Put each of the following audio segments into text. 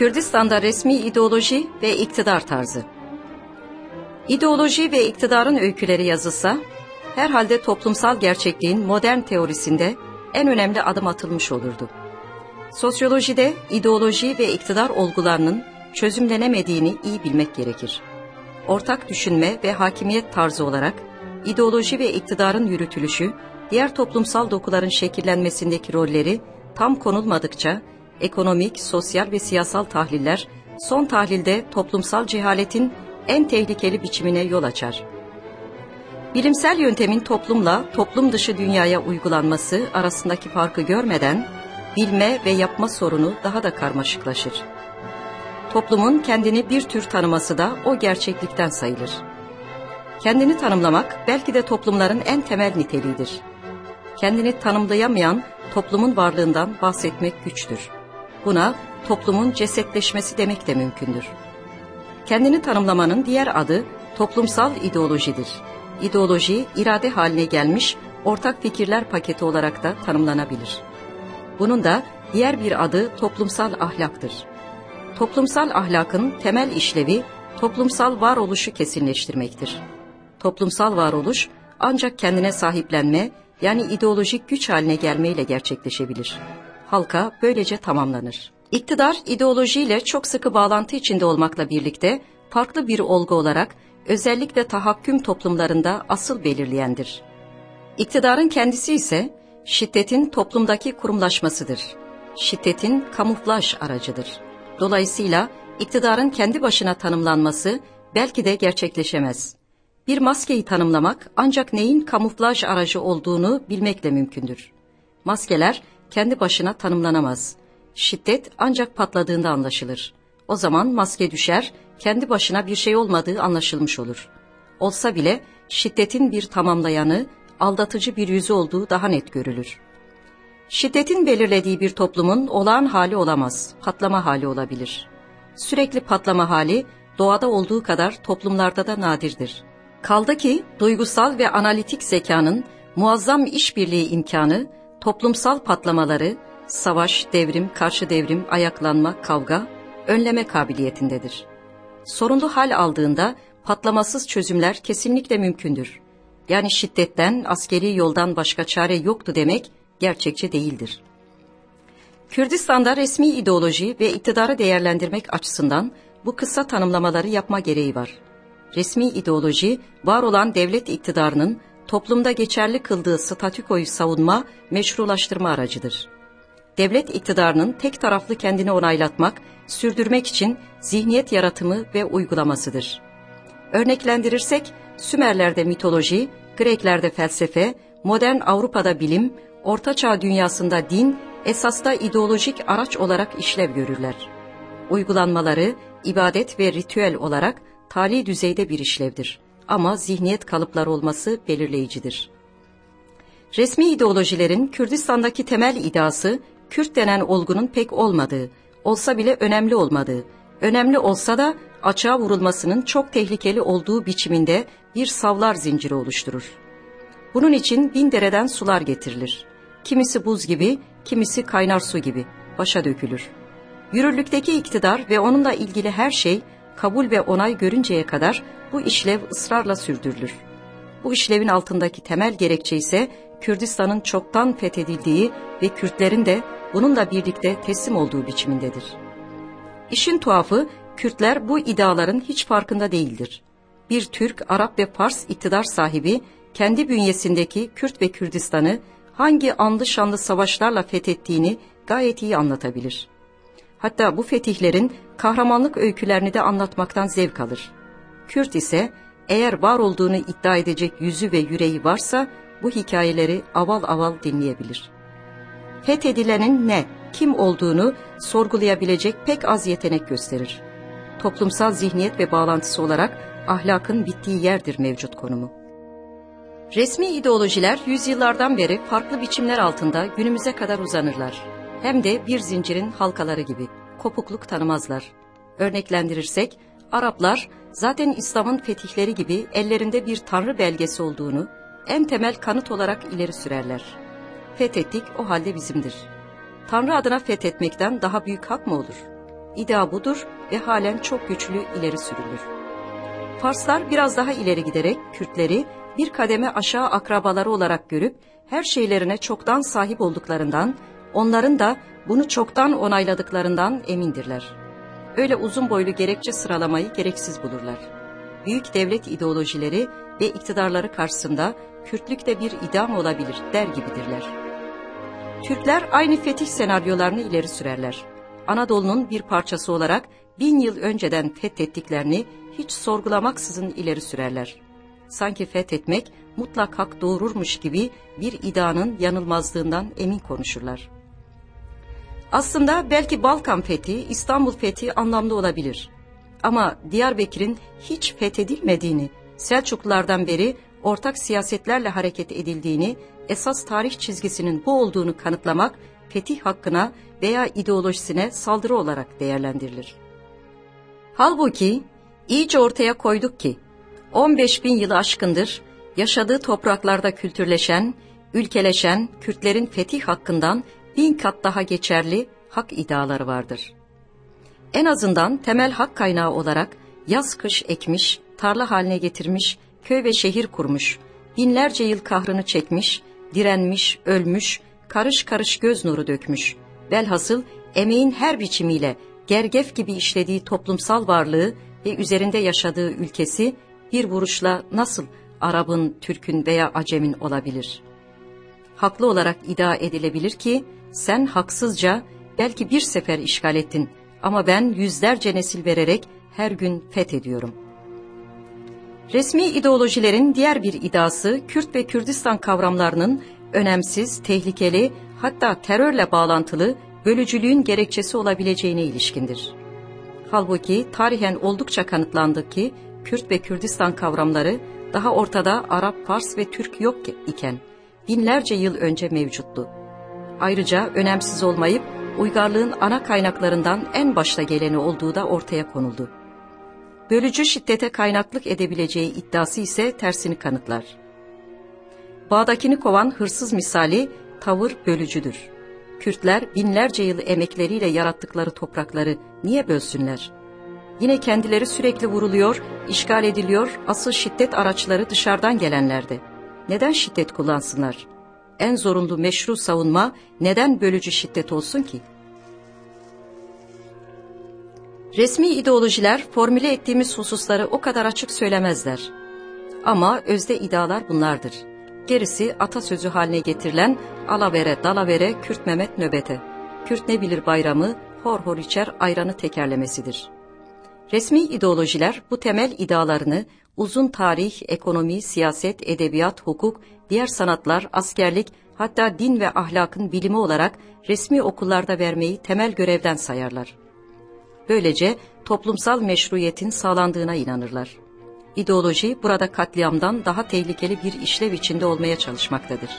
Kürdistan'da resmi ideoloji ve iktidar tarzı. İdeoloji ve iktidarın öyküleri yazılsa, herhalde toplumsal gerçekliğin modern teorisinde en önemli adım atılmış olurdu. Sosyolojide ideoloji ve iktidar olgularının çözümlenemediğini iyi bilmek gerekir. Ortak düşünme ve hakimiyet tarzı olarak ideoloji ve iktidarın yürütülüşü, diğer toplumsal dokuların şekillenmesindeki rolleri tam konulmadıkça ekonomik, sosyal ve siyasal tahliller son tahlilde toplumsal cehaletin en tehlikeli biçimine yol açar. Bilimsel yöntemin toplumla toplum dışı dünyaya uygulanması arasındaki farkı görmeden bilme ve yapma sorunu daha da karmaşıklaşır. Toplumun kendini bir tür tanıması da o gerçeklikten sayılır. Kendini tanımlamak belki de toplumların en temel niteliğidir. Kendini tanımlayamayan toplumun varlığından bahsetmek güçtür. Buna toplumun cesetleşmesi demek de mümkündür. Kendini tanımlamanın diğer adı toplumsal ideolojidir. İdeoloji, irade haline gelmiş ortak fikirler paketi olarak da tanımlanabilir. Bunun da diğer bir adı toplumsal ahlaktır. Toplumsal ahlakın temel işlevi toplumsal varoluşu kesinleştirmektir. Toplumsal varoluş ancak kendine sahiplenme yani ideolojik güç haline gelmeyle gerçekleşebilir. Halka böylece tamamlanır. İktidar ideolojiyle çok sıkı bağlantı içinde olmakla birlikte farklı bir olgu olarak özellikle tahakküm toplumlarında asıl belirleyendir. İktidarın kendisi ise şiddetin toplumdaki kurumlaşmasıdır. Şiddetin kamuflaj aracıdır. Dolayısıyla iktidarın kendi başına tanımlanması belki de gerçekleşemez. Bir maskeyi tanımlamak ancak neyin kamuflaj aracı olduğunu bilmekle mümkündür. Maskeler kendi başına tanımlanamaz. Şiddet ancak patladığında anlaşılır. O zaman maske düşer, kendi başına bir şey olmadığı anlaşılmış olur. Olsa bile şiddetin bir tamamlayanı, aldatıcı bir yüzü olduğu daha net görülür. Şiddetin belirlediği bir toplumun olağan hali olamaz, patlama hali olabilir. Sürekli patlama hali doğada olduğu kadar toplumlarda da nadirdir. Kaldı ki duygusal ve analitik zekanın muazzam işbirliği imkanı toplumsal patlamaları, savaş, devrim, karşı devrim, ayaklanma, kavga, önleme kabiliyetindedir. Sorunlu hal aldığında patlamasız çözümler kesinlikle mümkündür. Yani şiddetten, askeri yoldan başka çare yoktu demek gerçekçi değildir. Kürdistan'da resmi ideoloji ve iktidarı değerlendirmek açısından bu kısa tanımlamaları yapma gereği var. Resmi ideoloji, var olan devlet iktidarının toplumda geçerli kıldığı statükoyu savunma, meşrulaştırma aracıdır. Devlet iktidarının tek taraflı kendini onaylatmak, sürdürmek için zihniyet yaratımı ve uygulamasıdır. Örneklendirirsek, Sümerlerde mitoloji, Greklerde felsefe, modern Avrupa'da bilim, Ortaçağ dünyasında din, esasda ideolojik araç olarak işlev görürler. Uygulanmaları, ibadet ve ritüel olarak tali düzeyde bir işlevdir ama zihniyet kalıpları olması belirleyicidir. Resmi ideolojilerin Kürdistan'daki temel iddiası Kürt denen olgunun pek olmadığı, olsa bile önemli olmadığı, önemli olsa da açığa vurulmasının çok tehlikeli olduğu biçiminde bir savlar zinciri oluşturur. Bunun için bin dereden sular getirilir. Kimisi buz gibi, kimisi kaynar su gibi başa dökülür. Yürürlükteki iktidar ve onunla ilgili her şey kabul ve onay görünceye kadar bu işlev ısrarla sürdürülür. Bu işlevin altındaki temel gerekçe ise Kürdistan'ın çoktan fethedildiği ve Kürtlerin de bununla birlikte teslim olduğu biçimindedir. İşin tuhafı Kürtler bu iddiaların hiç farkında değildir. Bir Türk, Arap ve Fars iktidar sahibi kendi bünyesindeki Kürt ve Kürdistan'ı hangi anlı şanlı savaşlarla fethettiğini gayet iyi anlatabilir. Hatta bu fetihlerin kahramanlık öykülerini de anlatmaktan zevk alır. Kürt ise eğer var olduğunu iddia edecek yüzü ve yüreği varsa bu hikayeleri aval aval dinleyebilir. Fethedilenin ne, kim olduğunu sorgulayabilecek pek az yetenek gösterir. Toplumsal zihniyet ve bağlantısı olarak ahlakın bittiği yerdir mevcut konumu. Resmi ideolojiler yüzyıllardan beri farklı biçimler altında günümüze kadar uzanırlar. Hem de bir zincirin halkaları gibi kopukluk tanımazlar. Örneklendirirsek Araplar zaten İslam'ın fetihleri gibi ellerinde bir tanrı belgesi olduğunu en temel kanıt olarak ileri sürerler. Fethettik o halde bizimdir. Tanrı adına fethetmekten daha büyük hak mı olur? İddia budur ve halen çok güçlü ileri sürülür. Farslar biraz daha ileri giderek Kürtleri bir kademe aşağı akrabaları olarak görüp her şeylerine çoktan sahip olduklarından, onların da bunu çoktan onayladıklarından emindirler. Öyle uzun boylu gerekçe sıralamayı gereksiz bulurlar. Büyük devlet ideolojileri ve iktidarları karşısında Kürtlük de bir idam olabilir der gibidirler. Türkler aynı fetih senaryolarını ileri sürerler. Anadolu'nun bir parçası olarak bin yıl önceden fethettiklerini hiç sorgulamaksızın ileri sürerler. Sanki fethetmek mutlak hak doğururmuş gibi bir idanın yanılmazlığından emin konuşurlar. Aslında belki Balkan fethi, İstanbul fethi anlamlı olabilir. Ama Diyarbakır'ın hiç fethedilmediğini, Selçuklulardan beri ortak siyasetlerle hareket edildiğini, esas tarih çizgisinin bu olduğunu kanıtlamak, fetih hakkına veya ideolojisine saldırı olarak değerlendirilir. Halbuki iyice ortaya koyduk ki, 15 bin yılı aşkındır yaşadığı topraklarda kültürleşen, ülkeleşen Kürtlerin fetih hakkından bin kat daha geçerli hak iddiaları vardır. En azından temel hak kaynağı olarak yaz kış ekmiş, tarla haline getirmiş, köy ve şehir kurmuş, binlerce yıl kahrını çekmiş, direnmiş, ölmüş, karış karış göz nuru dökmüş. Velhasıl emeğin her biçimiyle gergef gibi işlediği toplumsal varlığı ve üzerinde yaşadığı ülkesi bir vuruşla nasıl Arap'ın, Türk'ün veya Acem'in olabilir? Haklı olarak iddia edilebilir ki sen haksızca belki bir sefer işgal ettin ama ben yüzlerce nesil vererek her gün fethediyorum. Resmi ideolojilerin diğer bir iddiası Kürt ve Kürdistan kavramlarının önemsiz, tehlikeli hatta terörle bağlantılı bölücülüğün gerekçesi olabileceğine ilişkindir. Halbuki tarihen oldukça kanıtlandı ki Kürt ve Kürdistan kavramları daha ortada Arap, Fars ve Türk yok iken binlerce yıl önce mevcuttu. Ayrıca önemsiz olmayıp uygarlığın ana kaynaklarından en başta geleni olduğu da ortaya konuldu. Bölücü şiddete kaynaklık edebileceği iddiası ise tersini kanıtlar. Bağdakini kovan hırsız misali tavır bölücüdür. Kürtler binlerce yıl emekleriyle yarattıkları toprakları niye bölsünler? Yine kendileri sürekli vuruluyor, işgal ediliyor, asıl şiddet araçları dışarıdan gelenlerdi. Neden şiddet kullansınlar? En zorunlu meşru savunma neden bölücü şiddet olsun ki? Resmi ideolojiler formüle ettiğimiz hususları o kadar açık söylemezler. Ama özde iddialar bunlardır. Gerisi atasözü haline getirilen alavere dalavere Kürt Mehmet nöbete. Kürt ne bilir bayramı, hor hor içer ayranı tekerlemesidir. Resmi ideolojiler bu temel iddialarını uzun tarih, ekonomi, siyaset, edebiyat, hukuk, diğer sanatlar, askerlik, hatta din ve ahlakın bilimi olarak resmi okullarda vermeyi temel görevden sayarlar. Böylece toplumsal meşruiyetin sağlandığına inanırlar. İdeoloji burada katliamdan daha tehlikeli bir işlev içinde olmaya çalışmaktadır.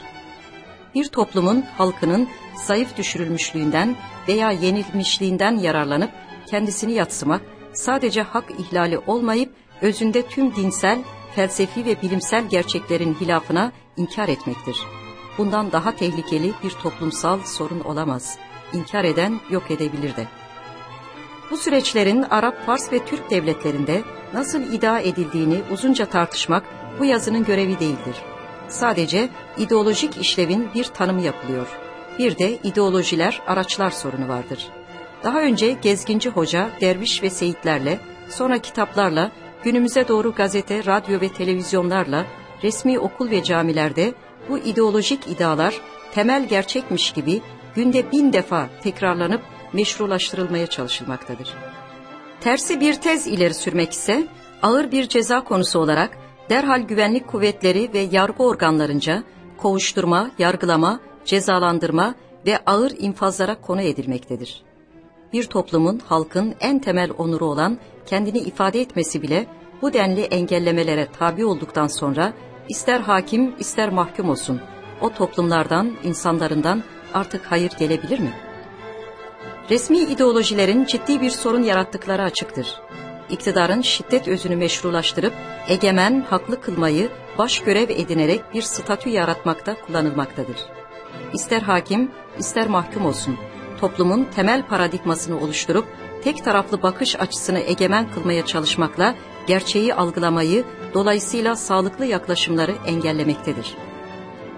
Bir toplumun, halkının zayıf düşürülmüşlüğünden veya yenilmişliğinden yararlanıp kendisini yatsımak, sadece hak ihlali olmayıp özünde tüm dinsel, felsefi ve bilimsel gerçeklerin hilafına inkar etmektir. Bundan daha tehlikeli bir toplumsal sorun olamaz. İnkar eden yok edebilir de. Bu süreçlerin Arap, Fars ve Türk devletlerinde nasıl iddia edildiğini uzunca tartışmak bu yazının görevi değildir. Sadece ideolojik işlevin bir tanımı yapılıyor. Bir de ideolojiler, araçlar sorunu vardır. Daha önce gezginci hoca, derviş ve seyitlerle, sonra kitaplarla, günümüze doğru gazete, radyo ve televizyonlarla, resmi okul ve camilerde bu ideolojik iddialar temel gerçekmiş gibi günde bin defa tekrarlanıp meşrulaştırılmaya çalışılmaktadır. Tersi bir tez ileri sürmek ise ağır bir ceza konusu olarak derhal güvenlik kuvvetleri ve yargı organlarınca kovuşturma, yargılama, cezalandırma ve ağır infazlara konu edilmektedir. Bir toplumun, halkın en temel onuru olan kendini ifade etmesi bile bu denli engellemelere tabi olduktan sonra ister hakim ister mahkum olsun o toplumlardan, insanlarından artık hayır gelebilir mi?'' resmi ideolojilerin ciddi bir sorun yarattıkları açıktır. İktidarın şiddet özünü meşrulaştırıp egemen, haklı kılmayı baş görev edinerek bir statü yaratmakta kullanılmaktadır. İster hakim, ister mahkum olsun, toplumun temel paradigmasını oluşturup tek taraflı bakış açısını egemen kılmaya çalışmakla gerçeği algılamayı, dolayısıyla sağlıklı yaklaşımları engellemektedir.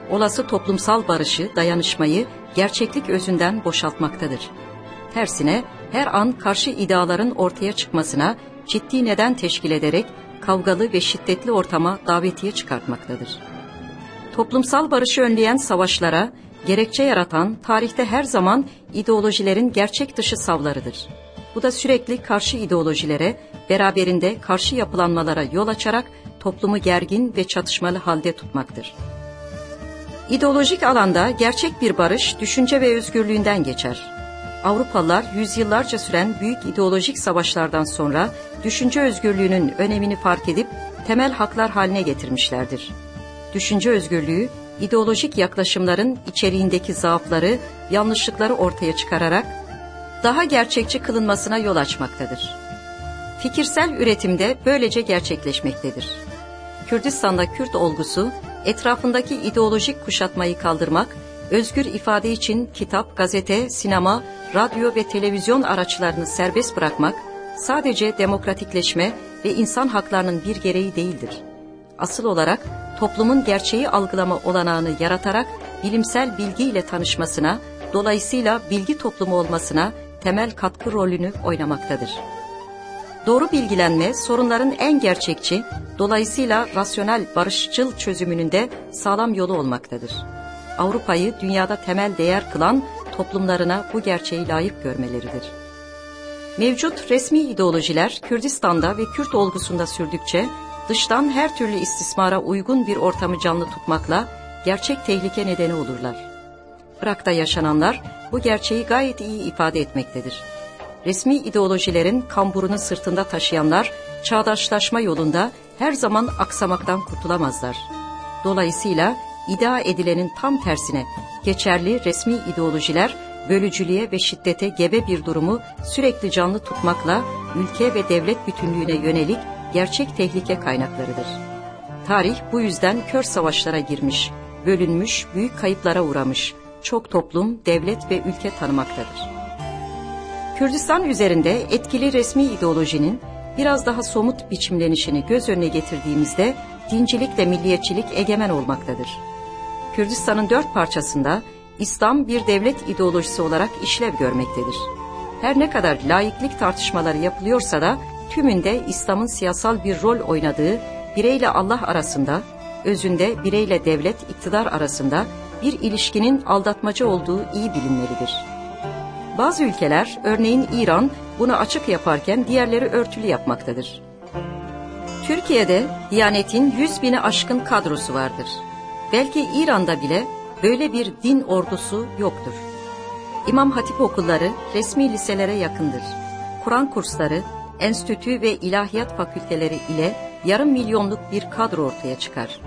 Olası toplumsal barışı, dayanışmayı gerçeklik özünden boşaltmaktadır. Tersine her an karşı ideaların ortaya çıkmasına ciddi neden teşkil ederek kavgalı ve şiddetli ortama davetiye çıkartmaktadır. Toplumsal barışı önleyen savaşlara, gerekçe yaratan tarihte her zaman ideolojilerin gerçek dışı savlarıdır. Bu da sürekli karşı ideolojilere, beraberinde karşı yapılanmalara yol açarak toplumu gergin ve çatışmalı halde tutmaktır. İdeolojik alanda gerçek bir barış düşünce ve özgürlüğünden geçer. Avrupalılar yüzyıllarca süren büyük ideolojik savaşlardan sonra düşünce özgürlüğünün önemini fark edip temel haklar haline getirmişlerdir. Düşünce özgürlüğü ideolojik yaklaşımların içeriğindeki zaafları, yanlışlıkları ortaya çıkararak daha gerçekçi kılınmasına yol açmaktadır. Fikirsel üretimde böylece gerçekleşmektedir. Kürdistan'da Kürt olgusu, etrafındaki ideolojik kuşatmayı kaldırmak, özgür ifade için kitap, gazete, sinema, radyo ve televizyon araçlarını serbest bırakmak, sadece demokratikleşme ve insan haklarının bir gereği değildir. Asıl olarak toplumun gerçeği algılama olanağını yaratarak bilimsel bilgiyle tanışmasına, dolayısıyla bilgi toplumu olmasına temel katkı rolünü oynamaktadır. Doğru bilgilenme sorunların en gerçekçi, dolayısıyla rasyonel barışçıl çözümünün de sağlam yolu olmaktadır. Avrupa'yı dünyada temel değer kılan toplumlarına bu gerçeği layık görmeleridir. Mevcut resmi ideolojiler Kürdistan'da ve Kürt olgusunda sürdükçe dıştan her türlü istismara uygun bir ortamı canlı tutmakla gerçek tehlike nedeni olurlar. Irak'ta yaşananlar bu gerçeği gayet iyi ifade etmektedir. Resmi ideolojilerin kamburunu sırtında taşıyanlar çağdaşlaşma yolunda her zaman aksamaktan kurtulamazlar. Dolayısıyla iddia edilenin tam tersine geçerli resmi ideolojiler bölücülüğe ve şiddete gebe bir durumu sürekli canlı tutmakla ülke ve devlet bütünlüğüne yönelik gerçek tehlike kaynaklarıdır. Tarih bu yüzden kör savaşlara girmiş, bölünmüş, büyük kayıplara uğramış, çok toplum, devlet ve ülke tanımaktadır. Kürdistan üzerinde etkili resmi ideolojinin biraz daha somut biçimlenişini göz önüne getirdiğimizde dincilik ve milliyetçilik egemen olmaktadır. Kürdistan'ın dört parçasında İslam bir devlet ideolojisi olarak işlev görmektedir. Her ne kadar laiklik tartışmaları yapılıyorsa da tümünde İslam'ın siyasal bir rol oynadığı bireyle Allah arasında, özünde bireyle devlet, iktidar arasında bir ilişkinin aldatmacı olduğu iyi bilinmelidir. Bazı ülkeler, örneğin İran, bunu açık yaparken diğerleri örtülü yapmaktadır. Türkiye'de Diyanet'in yüz bini aşkın kadrosu vardır. Belki İran'da bile böyle bir din ordusu yoktur. İmam Hatip okulları resmi liselere yakındır. Kur'an kursları, enstitü ve ilahiyat fakülteleri ile yarım milyonluk bir kadro ortaya çıkar.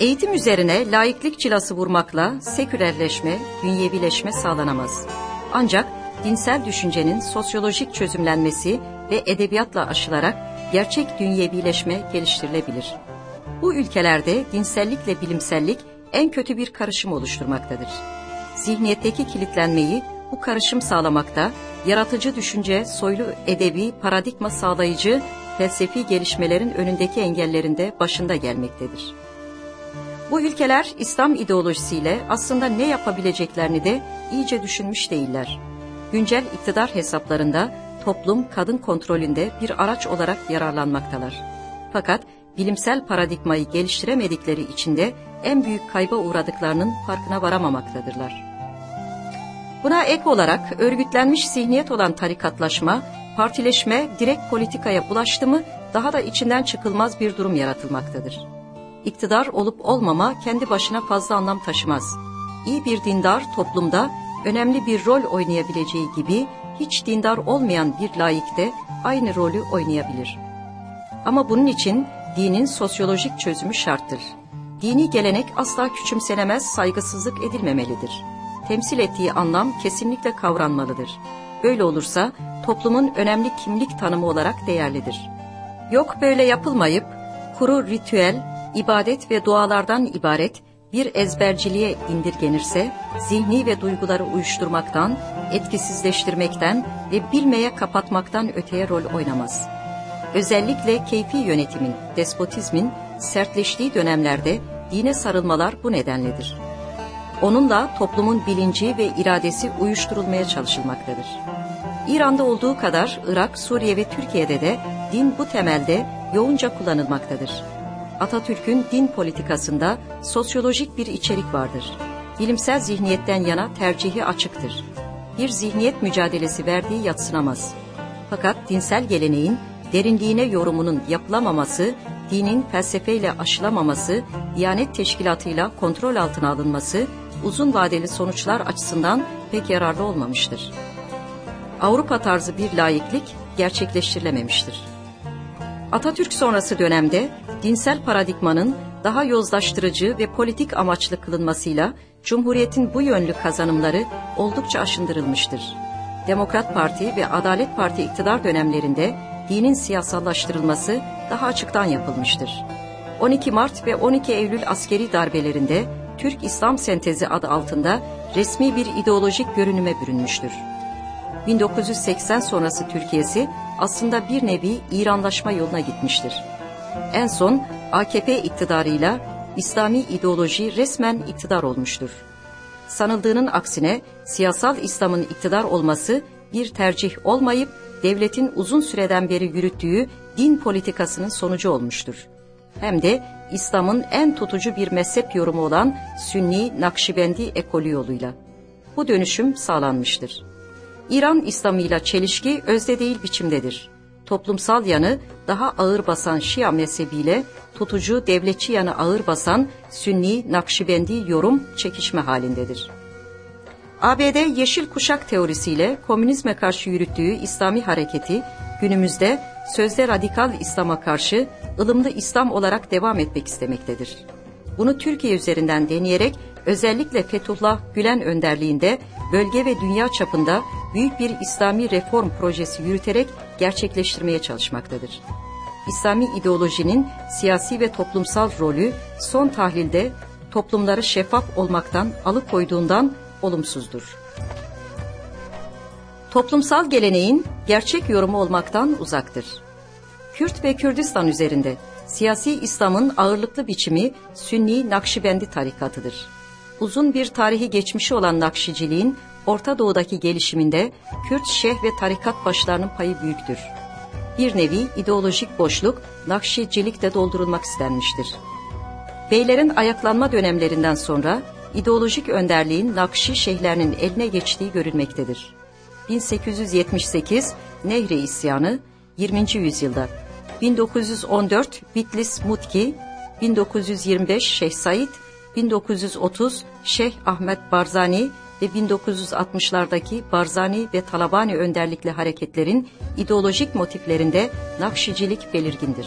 Eğitim üzerine laiklik cilası vurmakla sekülerleşme, dünyevileşme sağlanamaz. Ancak dinsel düşüncenin sosyolojik çözümlenmesi ve edebiyatla aşılarak gerçek dünyevileşme geliştirilebilir. Bu ülkelerde dinsellikle bilimsellik en kötü bir karışım oluşturmaktadır. Zihniyetteki kilitlenmeyi bu karışım sağlamakta, yaratıcı düşünce, soylu edebi, paradigma sağlayıcı, felsefi gelişmelerin önündeki engellerinde başında gelmektedir. Bu ülkeler İslam ideolojisiyle aslında ne yapabileceklerini de iyice düşünmüş değiller. Güncel iktidar hesaplarında toplum kadın kontrolünde bir araç olarak yararlanmaktalar. Fakat bilimsel paradigmayı geliştiremedikleri için de en büyük kayba uğradıklarının farkına varamamaktadırlar. Buna ek olarak örgütlenmiş zihniyet olan tarikatlaşma, partileşme direkt politikaya bulaştı mı daha da içinden çıkılmaz bir durum yaratılmaktadır. İktidar olup olmama kendi başına fazla anlam taşımaz. İyi bir dindar toplumda önemli bir rol oynayabileceği gibi hiç dindar olmayan bir laikte aynı rolü oynayabilir. Ama bunun için dinin sosyolojik çözümü şarttır. Dini gelenek asla küçümsenemez, saygısızlık edilmemelidir. Temsil ettiği anlam kesinlikle kavranmalıdır. Böyle olursa toplumun önemli kimlik tanımı olarak değerlidir. Yok böyle yapılmayıp kuru ritüel, ibadet ve dualardan ibaret bir ezberciliğe indirgenirse zihni ve duyguları uyuşturmaktan, etkisizleştirmekten ve bilmeye kapatmaktan öteye rol oynamaz. Özellikle keyfi yönetimin, despotizmin sertleştiği dönemlerde dine sarılmalar bu nedenledir. Onunla toplumun bilinci ve iradesi uyuşturulmaya çalışılmaktadır. İran'da olduğu kadar Irak, Suriye ve Türkiye'de de din bu temelde yoğunca kullanılmaktadır. Atatürk'ün din politikasında sosyolojik bir içerik vardır. Bilimsel zihniyetten yana tercihi açıktır. Bir zihniyet mücadelesi verdiği yatsınamaz. Fakat dinsel geleneğin derinliğine yorumunun yapılamaması, dinin felsefeyle aşılamaması, Diyanet Teşkilatı'yla kontrol altına alınması, uzun vadeli sonuçlar açısından pek yararlı olmamıştır. Avrupa tarzı bir laiklik gerçekleştirilememiştir. Atatürk sonrası dönemde dinsel paradigmanın daha yozlaştırıcı ve politik amaçlı kılınmasıyla Cumhuriyet'in bu yönlü kazanımları oldukça aşındırılmıştır. Demokrat Parti ve Adalet Parti iktidar dönemlerinde dinin siyasallaştırılması daha açıktan yapılmıştır. 12 Mart ve 12 Eylül askeri darbelerinde Türk İslam Sentezi adı altında resmi bir ideolojik görünüme bürünmüştür. 1980 sonrası Türkiye'si aslında bir nevi İranlaşma yoluna gitmiştir. En son AKP iktidarıyla İslami ideoloji resmen iktidar olmuştur. Sanıldığının aksine siyasal İslam'ın iktidar olması bir tercih olmayıp devletin uzun süreden beri yürüttüğü din politikasının sonucu olmuştur. Hem de İslam'ın en tutucu bir mezhep yorumu olan Sünni Nakşibendi ekolü yoluyla. Bu dönüşüm sağlanmıştır. İran İslamıyla çelişki özde değil biçimdedir. Toplumsal yanı daha ağır basan Şia mezhebiyle tutucu devletçi yanı ağır basan Sünni Nakşibendi yorum çekişme halindedir. ABD Yeşil Kuşak teorisiyle komünizme karşı yürüttüğü İslami hareketi günümüzde sözde radikal İslam'a karşı ılımlı İslam olarak devam etmek istemektedir. Bunu Türkiye üzerinden deneyerek özellikle Fethullah Gülen önderliğinde bölge ve dünya çapında büyük bir İslami reform projesi yürüterek gerçekleştirmeye çalışmaktadır. İslami ideolojinin siyasi ve toplumsal rolü son tahlilde toplumları şeffaf olmaktan alıkoyduğundan olumsuzdur. Toplumsal geleneğin gerçek yorumu olmaktan uzaktır. Kürt ve Kürdistan üzerinde siyasi İslam'ın ağırlıklı biçimi Sünni Nakşibendi tarikatıdır. Uzun bir tarihi geçmişi olan Nakşiciliğin Orta Doğu'daki gelişiminde Kürt şeyh ve tarikat başlarının payı büyüktür. Bir nevi ideolojik boşluk Nakşicilikte doldurulmak istenmiştir. Beylerin ayaklanma dönemlerinden sonra ideolojik önderliğin Nakşi şeyhlerinin eline geçtiği görülmektedir. 1878 Nehri İsyanı 20. yüzyılda 1914 Bitlis Mutki 1925 Şeyh Said 1930 Şeyh Ahmet Barzani ve 1960'lardaki Barzani ve Talabani önderlikli hareketlerin ideolojik motiflerinde Nakşicilik belirgindir.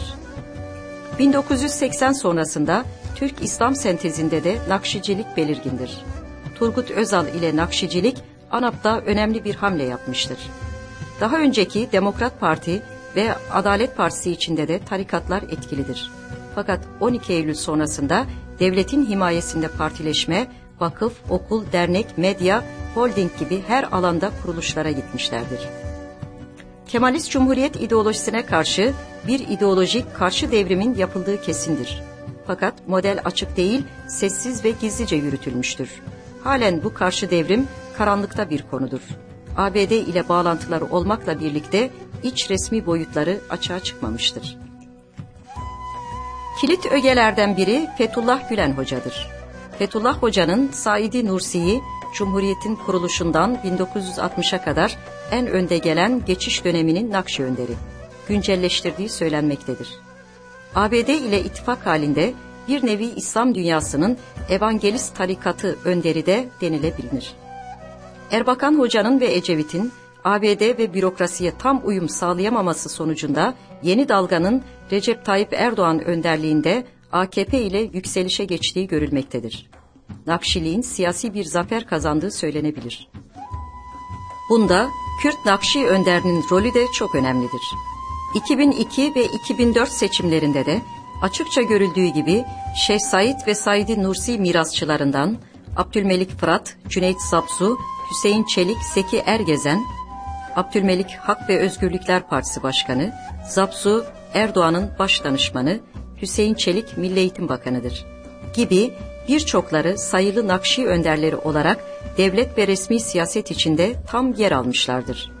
1980 sonrasında Türk İslam sentezinde de Nakşicilik belirgindir. Turgut Özal ile Nakşicilik ANAP'ta önemli bir hamle yapmıştır. Daha önceki Demokrat Parti ve Adalet Partisi içinde de tarikatlar etkilidir. Fakat 12 Eylül sonrasında devletin himayesinde partileşme, vakıf, okul, dernek, medya, holding gibi her alanda kuruluşlara gitmişlerdir. Kemalist Cumhuriyet ideolojisine karşı bir ideolojik karşı devrimin yapıldığı kesindir. Fakat model açık değil, sessiz ve gizlice yürütülmüştür. Halen bu karşı devrim karanlıkta bir konudur. ABD ile bağlantıları olmakla birlikte iç resmi boyutları açığa çıkmamıştır. Kilit ögelerden biri Fethullah Gülen Hoca'dır. Fethullah Hoca'nın Saidi Nursi'yi Cumhuriyet'in kuruluşundan 1960'a kadar en önde gelen geçiş döneminin nakşi önderi, güncelleştirdiği söylenmektedir. ABD ile ittifak halinde bir nevi İslam dünyasının evangelist tarikatı önderi de denilebilir. Erbakan Hoca'nın ve Ecevit'in ABD ve bürokrasiye tam uyum sağlayamaması sonucunda yeni dalganın Recep Tayyip Erdoğan önderliğinde AKP ile yükselişe geçtiği görülmektedir. Nakşiliğin siyasi bir zafer kazandığı söylenebilir. Bunda Kürt Nakşi önderinin rolü de çok önemlidir. 2002 ve 2004 seçimlerinde de Açıkça görüldüğü gibi Şeyh Said ve Said Nursi mirasçılarından Abdülmelik Fırat, Cüneyt Sapsu, Hüseyin Çelik, Seki Ergezen, Abdülmelik Hak ve Özgürlükler Partisi Başkanı, Zapsu Erdoğan'ın baş danışmanı, Hüseyin Çelik Milli Eğitim Bakanı'dır. Gibi birçokları sayılı Nakşi önderleri olarak devlet ve resmi siyaset içinde tam yer almışlardır.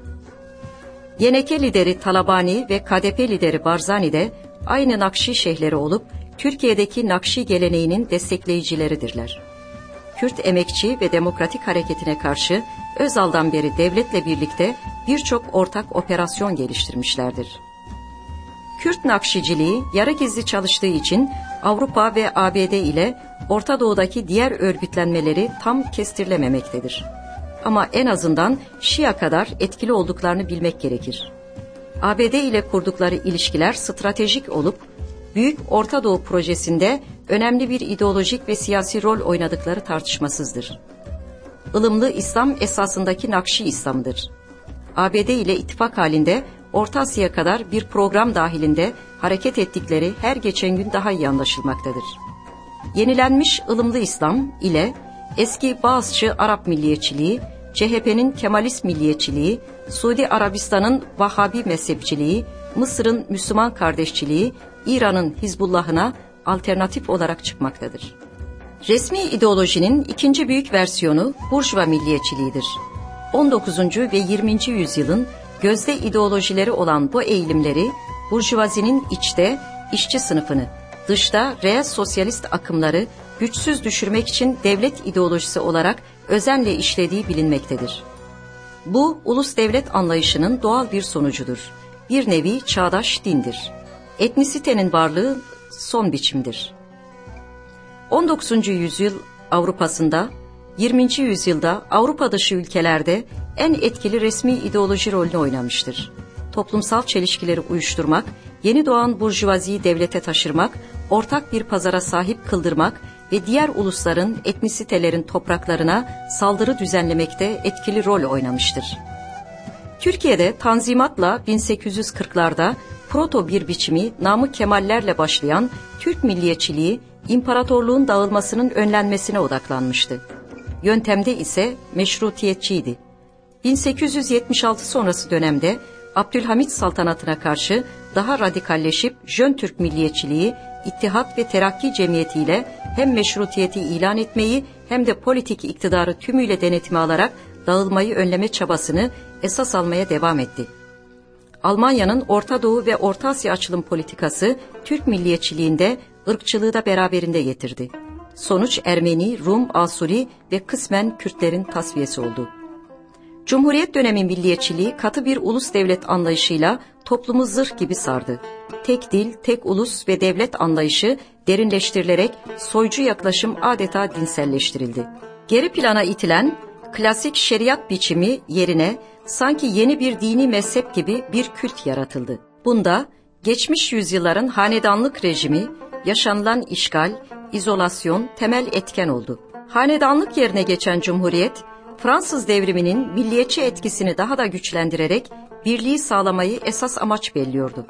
Yeneke lideri Talabani ve KDP lideri Barzani de aynı Nakşi şeyhleri olup Türkiye'deki Nakşi geleneğinin destekleyicileridirler. Kürt emekçi ve demokratik hareketine karşı Özal'dan beri devletle birlikte birçok ortak operasyon geliştirmişlerdir. Kürt Nakşiciliği yarı gizli çalıştığı için Avrupa ve ABD ile Orta Doğu'daki diğer örgütlenmeleri tam kestirilememektedir. Ama en azından Şia kadar etkili olduklarını bilmek gerekir. ABD ile kurdukları ilişkiler stratejik olup Büyük Orta Doğu projesinde önemli bir ideolojik ve siyasi rol oynadıkları tartışmasızdır. Ilımlı İslam esasındaki Nakşi İslam'dır. ABD ile ittifak halinde Orta Asya kadar bir program dahilinde hareket ettikleri her geçen gün daha iyi anlaşılmaktadır. Yenilenmiş ılımlı İslam ile eski Bağızçı Arap milliyetçiliği, CHP'nin Kemalist milliyetçiliği, Suudi Arabistan'ın Vahabi mezhepçiliği, Mısır'ın Müslüman kardeşçiliği, İran'ın Hizbullah'ına alternatif olarak çıkmaktadır. Resmi ideolojinin ikinci büyük versiyonu Burjuva milliyetçiliğidir. 19. ve 20. yüzyılın gözde ideolojileri olan bu eğilimleri Burjuvazinin içte işçi sınıfını, dışta reel sosyalist akımları güçsüz düşürmek için devlet ideolojisi olarak özenle işlediği bilinmektedir. Bu ulus devlet anlayışının doğal bir sonucudur. Bir nevi çağdaş dindir. Etnisitenin varlığı son biçimdir. 19. yüzyıl Avrupa'sında, 20. yüzyılda Avrupa dışı ülkelerde en etkili resmi ideoloji rolünü oynamıştır. Toplumsal çelişkileri uyuşturmak, yeni doğan burjuvaziyi devlete taşırmak, ortak bir pazara sahip kıldırmak ve diğer ulusların, etnisitelerin topraklarına saldırı düzenlemekte etkili rol oynamıştır. Türkiye'de Tanzimat'la 1840'larda proto bir biçimi Namık Kemallerle başlayan Türk milliyetçiliği imparatorluğun dağılmasının önlenmesine odaklanmıştı. Yöntemde ise meşrutiyetçiydi. 1876 sonrası dönemde Abdülhamit saltanatına karşı daha radikalleşip Jön Türk milliyetçiliği, İttihat ve Terakki Cemiyeti ile hem meşrutiyeti ilan etmeyi hem de politik iktidarı tümüyle denetime alarak dağılmayı önleme çabasını esas almaya devam etti. Almanya'nın Orta Doğu ve Orta Asya açılım politikası Türk milliyetçiliğinde ırkçılığı da beraberinde getirdi. Sonuç Ermeni, Rum, Asuri ve kısmen Kürtlerin tasfiyesi oldu. Cumhuriyet dönemi milliyetçiliği katı bir ulus devlet anlayışıyla toplumu zırh gibi sardı. Tek dil, tek ulus ve devlet anlayışı derinleştirilerek soycu yaklaşım adeta dinselleştirildi. Geri plana itilen klasik şeriat biçimi yerine sanki yeni bir dini mezhep gibi bir kült yaratıldı. Bunda geçmiş yüzyılların hanedanlık rejimi, yaşanılan işgal, izolasyon temel etken oldu. Hanedanlık yerine geçen cumhuriyet, Fransız devriminin milliyetçi etkisini daha da güçlendirerek birliği sağlamayı esas amaç belliyordu.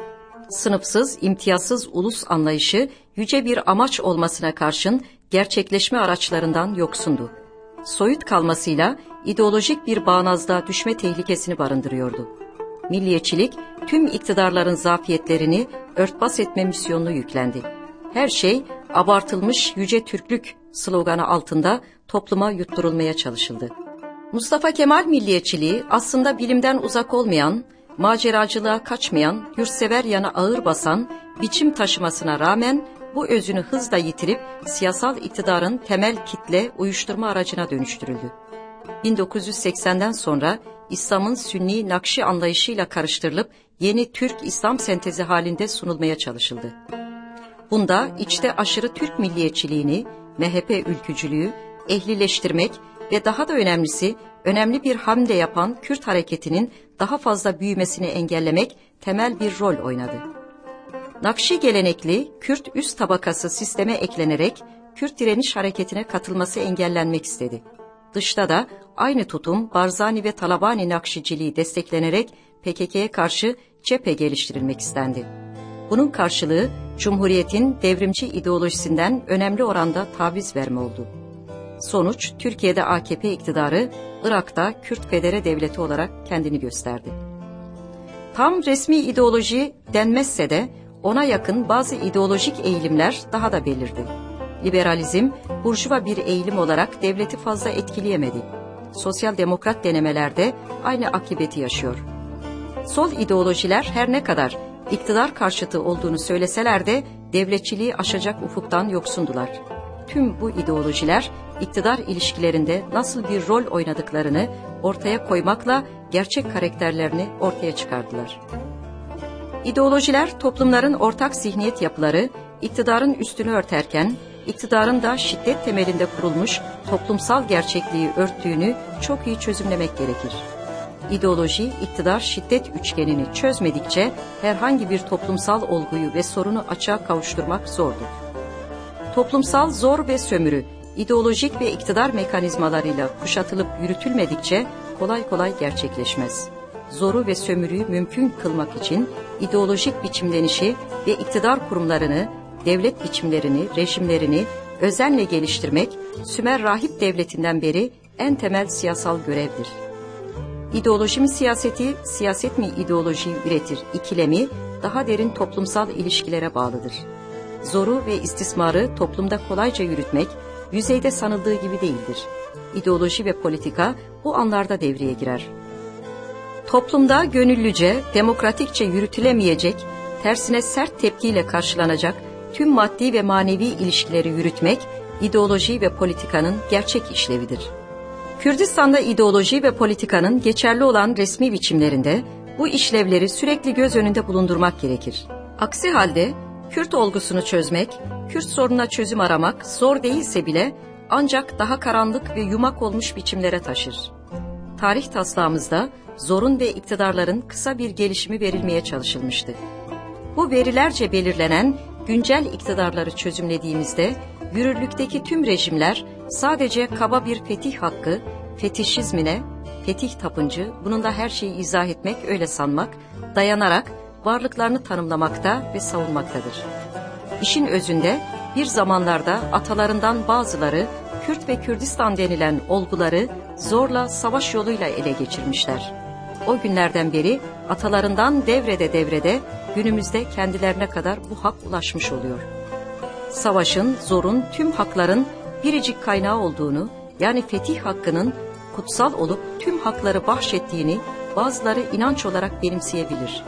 Sınıfsız, imtiyazsız ulus anlayışı yüce bir amaç olmasına karşın gerçekleşme araçlarından yoksundu. Soyut kalmasıyla ideolojik bir bağnazlığa düşme tehlikesini barındırıyordu. Milliyetçilik tüm iktidarların zafiyetlerini örtbas etme misyonunu yüklendi. Her şey abartılmış yüce Türklük sloganı altında topluma yutturulmaya çalışıldı. Mustafa Kemal milliyetçiliği aslında bilimden uzak olmayan, maceracılığa kaçmayan, yurtsever yana ağır basan, biçim taşımasına rağmen bu özünü hızla yitirip siyasal iktidarın temel kitle uyuşturma aracına dönüştürüldü. 1980'den sonra İslam'ın Sünni Nakşi anlayışıyla karıştırılıp yeni Türk İslam sentezi halinde sunulmaya çalışıldı. Bunda içte aşırı Türk milliyetçiliğini, MHP ülkücülüğü, ehlileştirmek ve daha da önemlisi önemli bir hamle yapan Kürt hareketinin daha fazla büyümesini engellemek temel bir rol oynadı. Nakşi gelenekli Kürt üst tabakası sisteme eklenerek Kürt direniş hareketine katılması engellenmek istedi. Dışta da aynı tutum Barzani ve Talabani Nakşiciliği desteklenerek PKK'ye karşı cephe geliştirilmek istendi. Bunun karşılığı Cumhuriyet'in devrimci ideolojisinden önemli oranda taviz verme oldu. Sonuç Türkiye'de AKP iktidarı, Irak'ta Kürt Federe Devleti olarak kendini gösterdi. Tam resmi ideoloji denmezse de ona yakın bazı ideolojik eğilimler daha da belirdi. Liberalizm, burjuva bir eğilim olarak devleti fazla etkileyemedi. Sosyal demokrat denemelerde aynı akıbeti yaşıyor. Sol ideolojiler her ne kadar iktidar karşıtı olduğunu söyleseler de devletçiliği aşacak ufuktan yoksundular. Tüm bu ideolojiler iktidar ilişkilerinde nasıl bir rol oynadıklarını ortaya koymakla gerçek karakterlerini ortaya çıkardılar. İdeolojiler toplumların ortak zihniyet yapıları iktidarın üstünü örterken iktidarın da şiddet temelinde kurulmuş toplumsal gerçekliği örttüğünü çok iyi çözümlemek gerekir. İdeoloji, iktidar şiddet üçgenini çözmedikçe herhangi bir toplumsal olguyu ve sorunu açığa kavuşturmak zordur. Toplumsal zor ve sömürü, ideolojik ve iktidar mekanizmalarıyla kuşatılıp yürütülmedikçe kolay kolay gerçekleşmez. Zoru ve sömürüyü mümkün kılmak için ideolojik biçimlenişi ve iktidar kurumlarını, devlet biçimlerini, rejimlerini özenle geliştirmek Sümer Rahip Devleti'nden beri en temel siyasal görevdir. İdeoloji mi siyaseti, siyaset mi ideolojiyi üretir ikilemi daha derin toplumsal ilişkilere bağlıdır. Zoru ve istismarı toplumda kolayca yürütmek, yüzeyde sanıldığı gibi değildir. İdeoloji ve politika bu anlarda devreye girer. Toplumda gönüllüce, demokratikçe yürütülemeyecek, tersine sert tepkiyle karşılanacak tüm maddi ve manevi ilişkileri yürütmek, ideoloji ve politikanın gerçek işlevidir. Kürdistan'da ideoloji ve politikanın geçerli olan resmi biçimlerinde bu işlevleri sürekli göz önünde bulundurmak gerekir. Aksi halde Kürt olgusunu çözmek, Kürt sorununa çözüm aramak zor değilse bile ancak daha karanlık ve yumak olmuş biçimlere taşır. Tarih taslağımızda zorun ve iktidarların kısa bir gelişimi verilmeye çalışılmıştı. Bu verilerce belirlenen güncel iktidarları çözümlediğimizde yürürlükteki tüm rejimler sadece kaba bir fetih hakkı, fetişizmine, fetih tapıncı, bunun da her şeyi izah etmek, öyle sanmak, dayanarak varlıklarını tanımlamakta ve savunmaktadır. İşin özünde bir zamanlarda atalarından bazıları Kürt ve Kürdistan denilen olguları zorla savaş yoluyla ele geçirmişler. O günlerden beri atalarından devrede devrede günümüzde kendilerine kadar bu hak ulaşmış oluyor. Savaşın, zorun, tüm hakların biricik kaynağı olduğunu, yani fetih hakkının kutsal olup tüm hakları bahşettiğini bazıları inanç olarak benimseyebilir.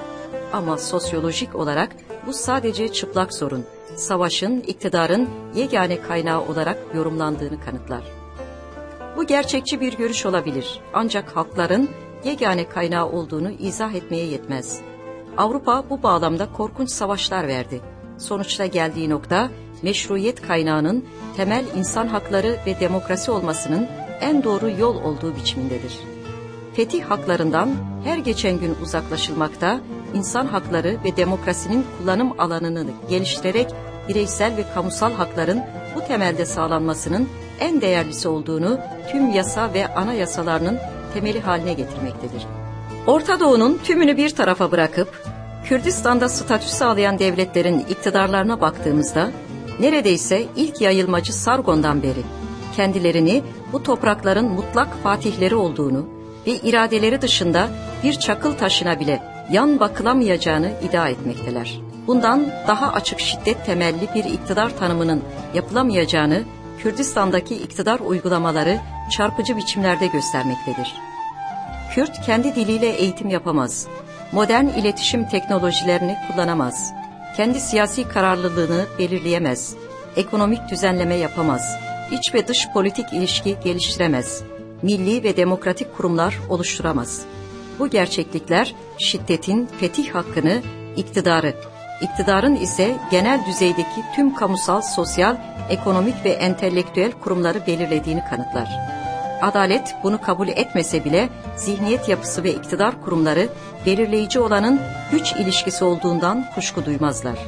Ama sosyolojik olarak bu sadece çıplak sorun, savaşın, iktidarın yegane kaynağı olarak yorumlandığını kanıtlar. Bu gerçekçi bir görüş olabilir ancak halkların yegane kaynağı olduğunu izah etmeye yetmez. Avrupa bu bağlamda korkunç savaşlar verdi. Sonuçta geldiği nokta meşruiyet kaynağının temel insan hakları ve demokrasi olmasının en doğru yol olduğu biçimindedir. Fetih haklarından her geçen gün uzaklaşılmakta, insan hakları ve demokrasinin kullanım alanını geliştirerek bireysel ve kamusal hakların bu temelde sağlanmasının en değerlisi olduğunu tüm yasa ve anayasalarının temeli haline getirmektedir. Orta Doğu'nun tümünü bir tarafa bırakıp Kürdistan'da statü sağlayan devletlerin iktidarlarına baktığımızda neredeyse ilk yayılmacı Sargon'dan beri kendilerini bu toprakların mutlak fatihleri olduğunu ve iradeleri dışında bir çakıl taşına bile yan bakılamayacağını iddia etmekteler. Bundan daha açık şiddet temelli bir iktidar tanımının yapılamayacağını Kürdistan'daki iktidar uygulamaları çarpıcı biçimlerde göstermektedir. Kürt kendi diliyle eğitim yapamaz, modern iletişim teknolojilerini kullanamaz, kendi siyasi kararlılığını belirleyemez, ekonomik düzenleme yapamaz, iç ve dış politik ilişki geliştiremez, milli ve demokratik kurumlar oluşturamaz. Bu gerçeklikler şiddetin fetih hakkını, iktidarı, iktidarın ise genel düzeydeki tüm kamusal, sosyal, ekonomik ve entelektüel kurumları belirlediğini kanıtlar. Adalet bunu kabul etmese bile zihniyet yapısı ve iktidar kurumları belirleyici olanın güç ilişkisi olduğundan kuşku duymazlar.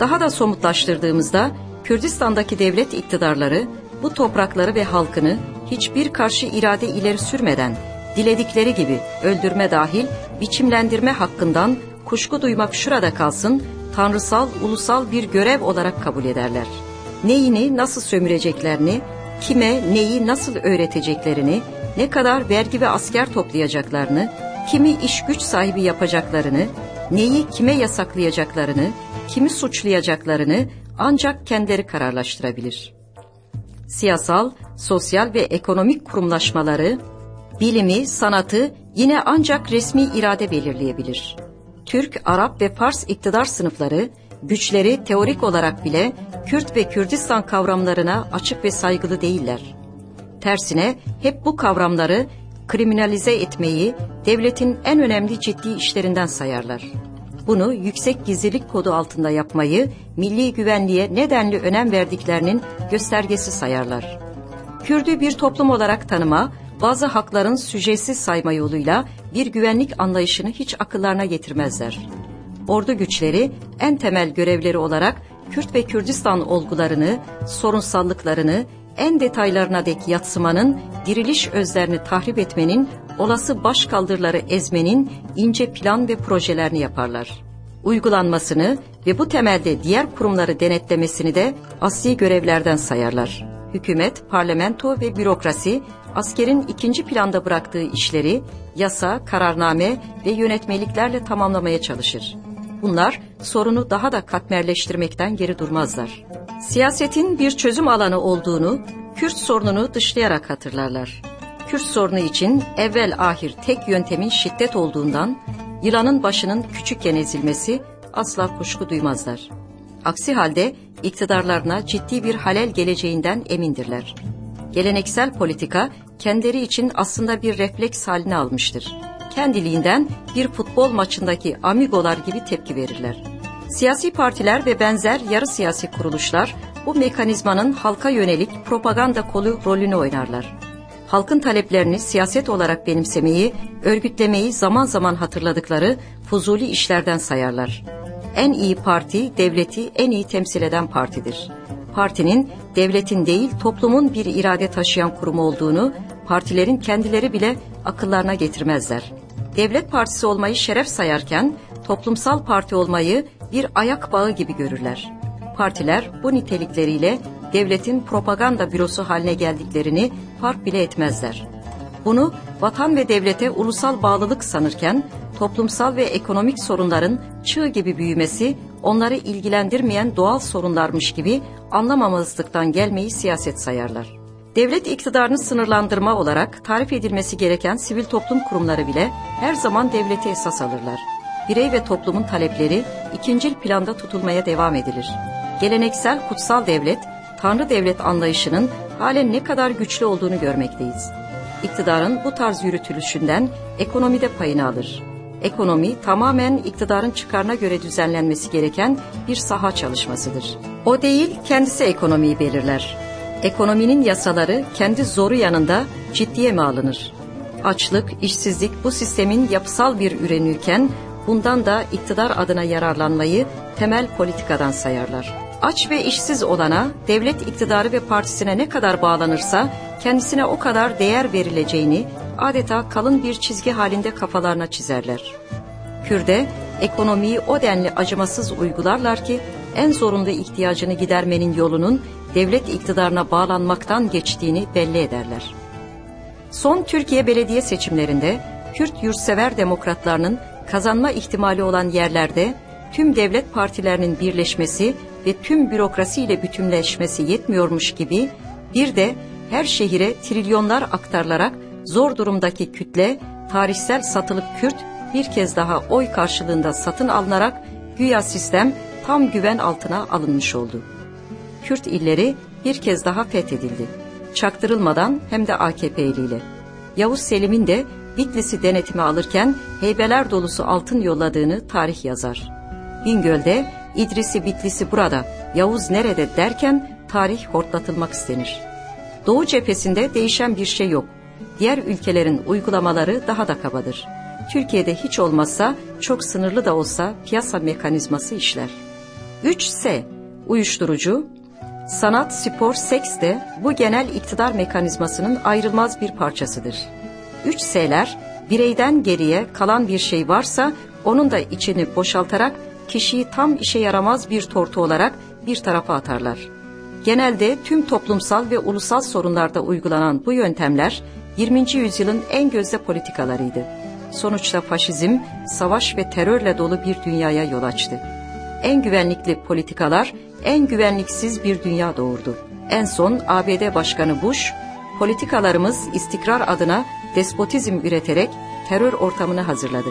Daha da somutlaştırdığımızda Kürdistan'daki devlet iktidarları bu toprakları ve halkını hiçbir karşı irade ileri sürmeden diledikleri gibi öldürme dahil biçimlendirme hakkından kuşku duymak şurada kalsın tanrısal, ulusal bir görev olarak kabul ederler. Neyini nasıl sömüreceklerini, kime neyi nasıl öğreteceklerini, ne kadar vergi ve asker toplayacaklarını, kimi iş güç sahibi yapacaklarını, neyi kime yasaklayacaklarını, kimi suçlayacaklarını ancak kendileri kararlaştırabilir. Siyasal, sosyal ve ekonomik kurumlaşmaları, bilimi, sanatı yine ancak resmi irade belirleyebilir. Türk, Arap ve Fars iktidar sınıfları güçleri teorik olarak bile Kürt ve Kürdistan kavramlarına açık ve saygılı değiller. Tersine hep bu kavramları kriminalize etmeyi devletin en önemli ciddi işlerinden sayarlar. Bunu yüksek gizlilik kodu altında yapmayı milli güvenliğe nedenli önem verdiklerinin göstergesi sayarlar. Kürdü bir toplum olarak tanıma, bazı hakların süjesiz sayma yoluyla bir güvenlik anlayışını hiç akıllarına getirmezler. Ordu güçleri en temel görevleri olarak Kürt ve Kürdistan olgularını, sorunsallıklarını en detaylarına dek yatsımanın, diriliş özlerini tahrip etmenin, olası başkaldırıları ezmenin ince plan ve projelerini yaparlar. Uygulanmasını ve bu temelde diğer kurumları denetlemesini de asli görevlerden sayarlar. Hükümet, parlamento ve bürokrasi askerin ikinci planda bıraktığı işleri yasa, kararname ve yönetmeliklerle tamamlamaya çalışır. Bunlar sorunu daha da katmerleştirmekten geri durmazlar. Siyasetin bir çözüm alanı olduğunu, Kürt sorununu dışlayarak hatırlarlar. Kürt sorunu için evvel ahir tek yöntemin şiddet olduğundan yılanın başının küçükken ezilmesi asla kuşku duymazlar. Aksi halde iktidarlarına ciddi bir halel geleceğinden emindirler. Geleneksel politika kendileri için aslında bir refleks haline almıştır. Kendiliğinden bir futbol maçındaki amigolar gibi tepki verirler. Siyasi partiler ve benzer yarı siyasi kuruluşlar bu mekanizmanın halka yönelik propaganda kolu rolünü oynarlar. Halkın taleplerini siyaset olarak benimsemeyi, örgütlemeyi zaman zaman hatırladıkları fuzuli işlerden sayarlar. En iyi parti, devleti en iyi temsil eden partidir. Partinin, devletin değil toplumun bir irade taşıyan kurum olduğunu, partilerin kendileri bile akıllarına getirmezler. Devlet partisi olmayı şeref sayarken, toplumsal parti olmayı bir ayak bağı gibi görürler. Partiler bu nitelikleriyle devletin propaganda bürosu haline geldiklerini fark bile etmezler. Bunu vatan ve devlete ulusal bağlılık sanırken toplumsal ve ekonomik sorunların çığ gibi büyümesi onları ilgilendirmeyen doğal sorunlarmış gibi anlamamazlıktan gelmeyi siyaset sayarlar. Devlet iktidarını sınırlandırma olarak tarif edilmesi gereken sivil toplum kurumları bile her zaman devleti esas alırlar. Birey ve toplumun talepleri ikincil planda tutulmaya devam edilir. Geleneksel kutsal devlet, tanrı devlet anlayışının halen ne kadar güçlü olduğunu görmekteyiz. İktidarın bu tarz yürütülüşünden ekonomide payını alır. Ekonomi tamamen iktidarın çıkarına göre düzenlenmesi gereken bir saha çalışmasıdır. O değil kendisi ekonomiyi belirler. Ekonominin yasaları kendi zoru yanında ciddiye mi alınır? Açlık, işsizlik bu sistemin yapısal bir ürünüyken bundan da iktidar adına yararlanmayı temel politikadan sayarlar. Aç ve işsiz olana devlet iktidarı ve partisine ne kadar bağlanırsa kendisine o kadar değer verileceğini adeta kalın bir çizgi halinde kafalarına çizerler. Kürde ekonomiyi o denli acımasız uygularlar ki en zorunda ihtiyacını gidermenin yolunun devlet iktidarına bağlanmaktan geçtiğini belli ederler. Son Türkiye belediye seçimlerinde Kürt yurtsever demokratlarının kazanma ihtimali olan yerlerde tüm devlet partilerinin birleşmesi ve tüm bürokrasiyle bütünleşmesi yetmiyormuş gibi bir de her şehire trilyonlar aktarılarak zor durumdaki kütle tarihsel satılık Kürt bir kez daha oy karşılığında satın alınarak güya sistem tam güven altına alınmış oldu. Kürt illeri bir kez daha fethedildi. Çaktırılmadan hem de AKP eliyle. Yavuz Selim'in de Bitlis'i denetime alırken heybeler dolusu altın yolladığını tarih yazar. Bingöl'de İdris'i Bitlis'i burada, Yavuz nerede derken tarih hortlatılmak istenir. Doğu cephesinde değişen bir şey yok. Diğer ülkelerin uygulamaları daha da kabadır. Türkiye'de hiç olmazsa çok sınırlı da olsa piyasa mekanizması işler. 3S uyuşturucu, sanat, spor, seks de bu genel iktidar mekanizmasının ayrılmaz bir parçasıdır. 3S'ler bireyden geriye kalan bir şey varsa onun da içini boşaltarak kişiyi tam işe yaramaz bir tortu olarak bir tarafa atarlar. Genelde tüm toplumsal ve ulusal sorunlarda uygulanan bu yöntemler 20. yüzyılın en gözde politikalarıydı. Sonuçta faşizm, savaş ve terörle dolu bir dünyaya yol açtı. En güvenlikli politikalar, en güvenliksiz bir dünya doğurdu. En son ABD Başkanı Bush, politikalarımız istikrar adına despotizm üreterek terör ortamını hazırladı.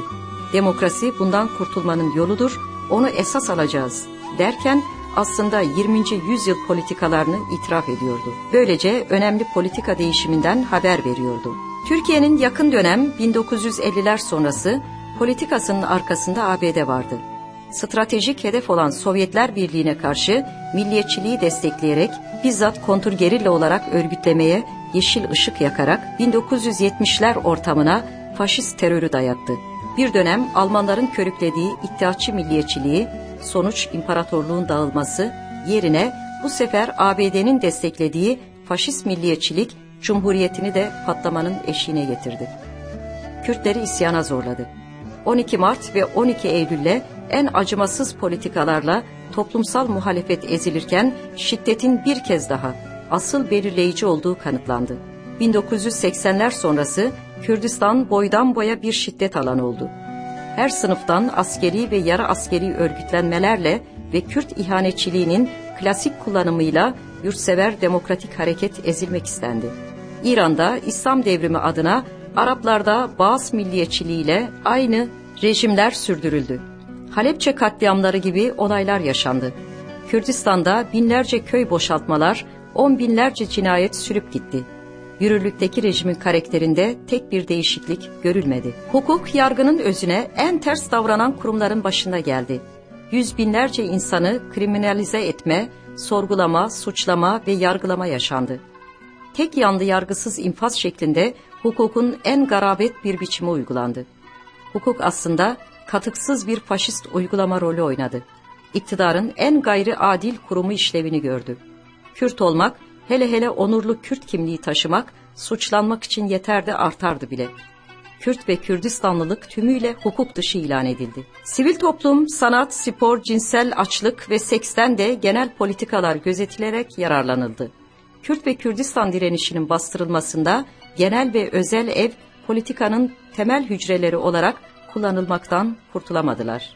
Demokrasi bundan kurtulmanın yoludur, onu esas alacağız derken aslında 20. yüzyıl politikalarını itiraf ediyordu. Böylece önemli politika değişiminden haber veriyordu. Türkiye'nin yakın dönem 1950'ler sonrası politikasının arkasında ABD vardı. Stratejik hedef olan Sovyetler Birliği'ne karşı milliyetçiliği destekleyerek bizzat kontrgerilla olarak örgütlemeye yeşil ışık yakarak 1970'ler ortamına faşist terörü dayattı. Bir dönem Almanların körüklediği iddiatçı milliyetçiliği, sonuç imparatorluğun dağılması, yerine bu sefer ABD'nin desteklediği faşist milliyetçilik Cumhuriyetini de patlamanın eşiğine getirdi. Kürtleri isyana zorladı. 12 Mart ve 12 Eylül'le en acımasız politikalarla toplumsal muhalefet ezilirken şiddetin bir kez daha asıl belirleyici olduğu kanıtlandı. 1980'ler sonrası Kürdistan boydan boya bir şiddet alanı oldu. Her sınıftan askeri ve yarı askeri örgütlenmelerle ve Kürt ihanetçiliğinin klasik kullanımıyla yurtsever demokratik hareket ezilmek istendi. İran'da İslam devrimi adına Araplarda Bağız milliyetçiliğiyle aynı rejimler sürdürüldü. Halepçe katliamları gibi olaylar yaşandı. Kürdistan'da binlerce köy boşaltmalar, on binlerce cinayet sürüp gitti. Yürürlükteki rejimin karakterinde tek bir değişiklik görülmedi. Hukuk yargının özüne en ters davranan kurumların başında geldi. Yüz binlerce insanı kriminalize etme, sorgulama, suçlama ve yargılama yaşandı. Tek yanlı yargısız infaz şeklinde hukukun en garabet bir biçimi uygulandı. Hukuk aslında katıksız bir faşist uygulama rolü oynadı. İktidarın en gayri adil kurumu işlevini gördü. Kürt olmak, hele hele onurlu Kürt kimliği taşımak, suçlanmak için yeter de artardı bile. Kürt ve Kürdistanlılık tümüyle hukuk dışı ilan edildi. Sivil toplum, sanat, spor, cinsel açlık ve seksten de genel politikalar gözetilerek yararlanıldı. Kürt ve Kürdistan direnişinin bastırılmasında genel ve özel ev politikanın temel hücreleri olarak kullanılmaktan kurtulamadılar.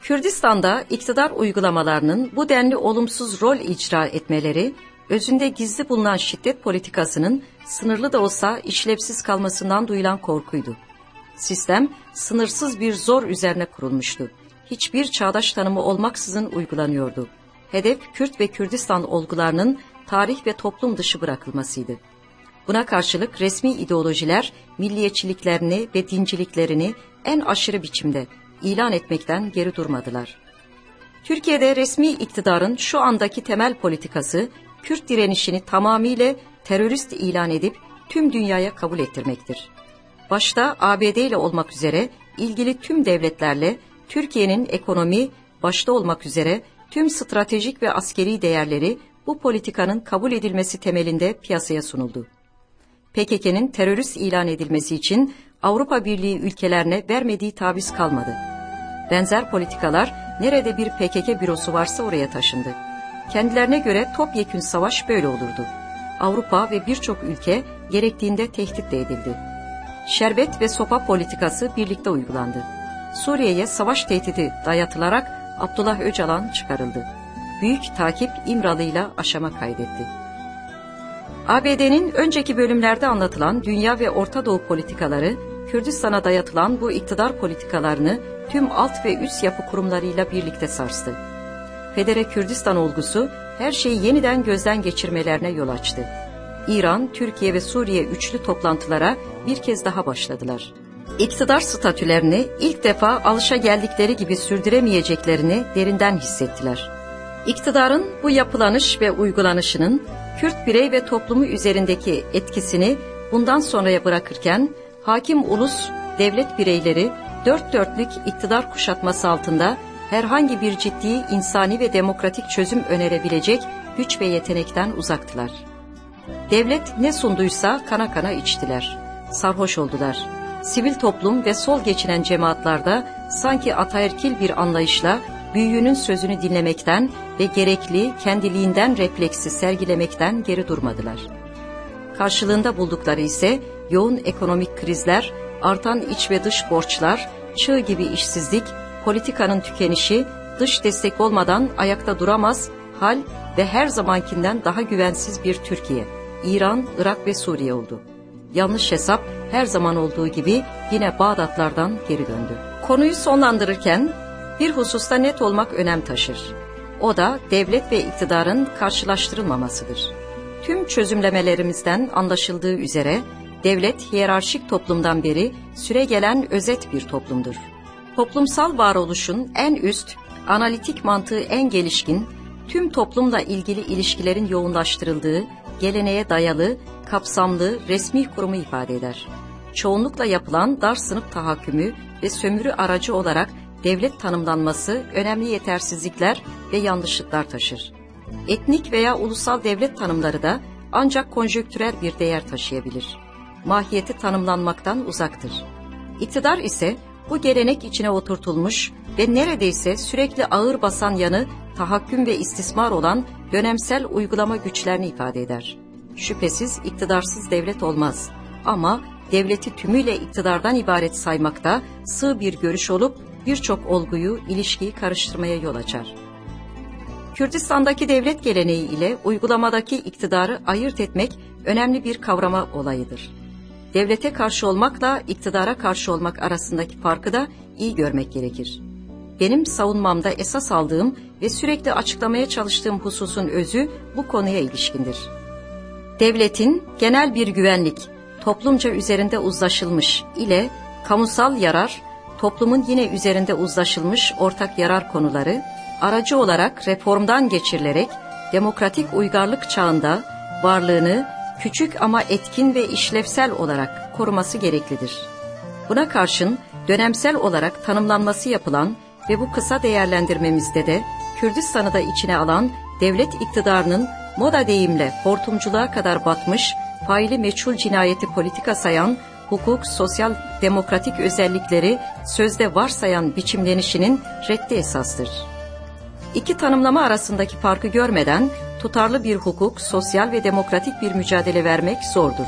Kürdistan'da iktidar uygulamalarının bu denli olumsuz rol icra etmeleri, özünde gizli bulunan şiddet politikasının sınırlı da olsa işlevsiz kalmasından duyulan korkuydu. Sistem sınırsız bir zor üzerine kurulmuştu. Hiçbir çağdaş tanımı olmaksızın uygulanıyordu. Hedef Kürt ve Kürdistan olgularının tarih ve toplum dışı bırakılmasıydı. Buna karşılık resmi ideolojiler milliyetçiliklerini ve dinciliklerini en aşırı biçimde ilan etmekten geri durmadılar. Türkiye'de resmi iktidarın şu andaki temel politikası Kürt direnişini tamamıyla terörist ilan edip tüm dünyaya kabul ettirmektir. Başta ABD ile olmak üzere ilgili tüm devletlerle Türkiye'nin ekonomi başta olmak üzere tüm stratejik ve askeri değerleri bu politikanın kabul edilmesi temelinde piyasaya sunuldu. PKK'nın terörist ilan edilmesi için Avrupa Birliği ülkelerine vermediği taviz kalmadı. Benzer politikalar nerede bir PKK bürosu varsa oraya taşındı. Kendilerine göre topyekün savaş böyle olurdu. Avrupa ve birçok ülke gerektiğinde tehdit de edildi. Şerbet ve sopa politikası birlikte uygulandı. Suriye'ye savaş tehdidi dayatılarak Abdullah Öcalan çıkarıldı. Büyük takip İmralı'yla aşama kaydetti. ABD'nin önceki bölümlerde anlatılan Dünya ve Orta Doğu politikaları, Kürdistan'a dayatılan bu iktidar politikalarını tüm alt ve üst yapı kurumlarıyla birlikte sarstı. Federe Kürdistan olgusu her şeyi yeniden gözden geçirmelerine yol açtı. İran, Türkiye ve Suriye üçlü toplantılara bir kez daha başladılar. İktidar statülerini ilk defa alışa geldikleri gibi sürdüremeyeceklerini derinden hissettiler. İktidarın bu yapılanış ve uygulanışının Kürt birey ve toplumu üzerindeki etkisini bundan sonraya bırakırken hakim ulus, devlet bireyleri dört dörtlük iktidar kuşatması altında herhangi bir ciddi insani ve demokratik çözüm önerebilecek güç ve yetenekten uzaktılar. Devlet ne sunduysa kana kana içtiler. Sarhoş oldular. Sivil toplum ve sol geçinen cemaatlarda sanki ataerkil bir anlayışla büyüğünün sözünü dinlemekten ve gerekli kendiliğinden refleksi sergilemekten geri durmadılar. Karşılığında buldukları ise yoğun ekonomik krizler, artan iç ve dış borçlar, çığ gibi işsizlik, politikanın tükenişi, dış destek olmadan ayakta duramaz hal ve her zamankinden daha güvensiz bir Türkiye, İran, Irak ve Suriye oldu. Yanlış hesap her zaman olduğu gibi yine Bağdatlardan geri döndü. Konuyu sonlandırırken bir hususta net olmak önem taşır. O da devlet ve iktidarın karşılaştırılmamasıdır. Tüm çözümlemelerimizden anlaşıldığı üzere devlet hiyerarşik toplumdan beri süre gelen özet bir toplumdur. Toplumsal varoluşun en üst, analitik mantığı en gelişkin, tüm toplumla ilgili ilişkilerin yoğunlaştırıldığı, geleneğe dayalı, kapsamlı, resmi kurumu ifade eder. Çoğunlukla yapılan dar sınıf tahakkümü ve sömürü aracı olarak devlet tanımlanması önemli yetersizlikler ve yanlışlıklar taşır. Etnik veya ulusal devlet tanımları da ancak konjöktürel bir değer taşıyabilir. Mahiyeti tanımlanmaktan uzaktır. İktidar ise bu gelenek içine oturtulmuş ve neredeyse sürekli ağır basan yanı tahakküm ve istismar olan dönemsel uygulama güçlerini ifade eder. Şüphesiz iktidarsız devlet olmaz ama devleti tümüyle iktidardan ibaret saymakta sığ bir görüş olup birçok olguyu, ilişkiyi karıştırmaya yol açar. Kürdistan'daki devlet geleneği ile uygulamadaki iktidarı ayırt etmek önemli bir kavrama olayıdır. Devlete karşı olmakla iktidara karşı olmak arasındaki farkı da iyi görmek gerekir. Benim savunmamda esas aldığım ve sürekli açıklamaya çalıştığım hususun özü bu konuya ilişkindir. Devletin genel bir güvenlik, toplumca üzerinde uzlaşılmış ile kamusal yarar, toplumun yine üzerinde uzlaşılmış ortak yarar konuları, aracı olarak reformdan geçirilerek demokratik uygarlık çağında varlığını küçük ama etkin ve işlevsel olarak koruması gereklidir. Buna karşın dönemsel olarak tanımlanması yapılan ve bu kısa değerlendirmemizde de Kürdistan'ı da içine alan devlet iktidarının moda deyimle hortumculuğa kadar batmış, faili meçhul cinayeti politika sayan, hukuk, sosyal demokratik özellikleri sözde varsayan biçimlenişinin reddi esastır. İki tanımlama arasındaki farkı görmeden tutarlı bir hukuk, sosyal ve demokratik bir mücadele vermek zordur.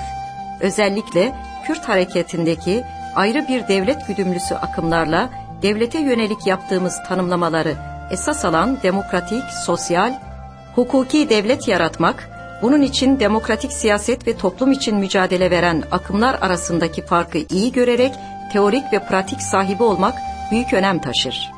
Özellikle Kürt hareketindeki ayrı bir devlet güdümlüsü akımlarla devlete yönelik yaptığımız tanımlamaları esas alan demokratik, sosyal, hukuki devlet yaratmak, bunun için demokratik siyaset ve toplum için mücadele veren akımlar arasındaki farkı iyi görerek teorik ve pratik sahibi olmak büyük önem taşır.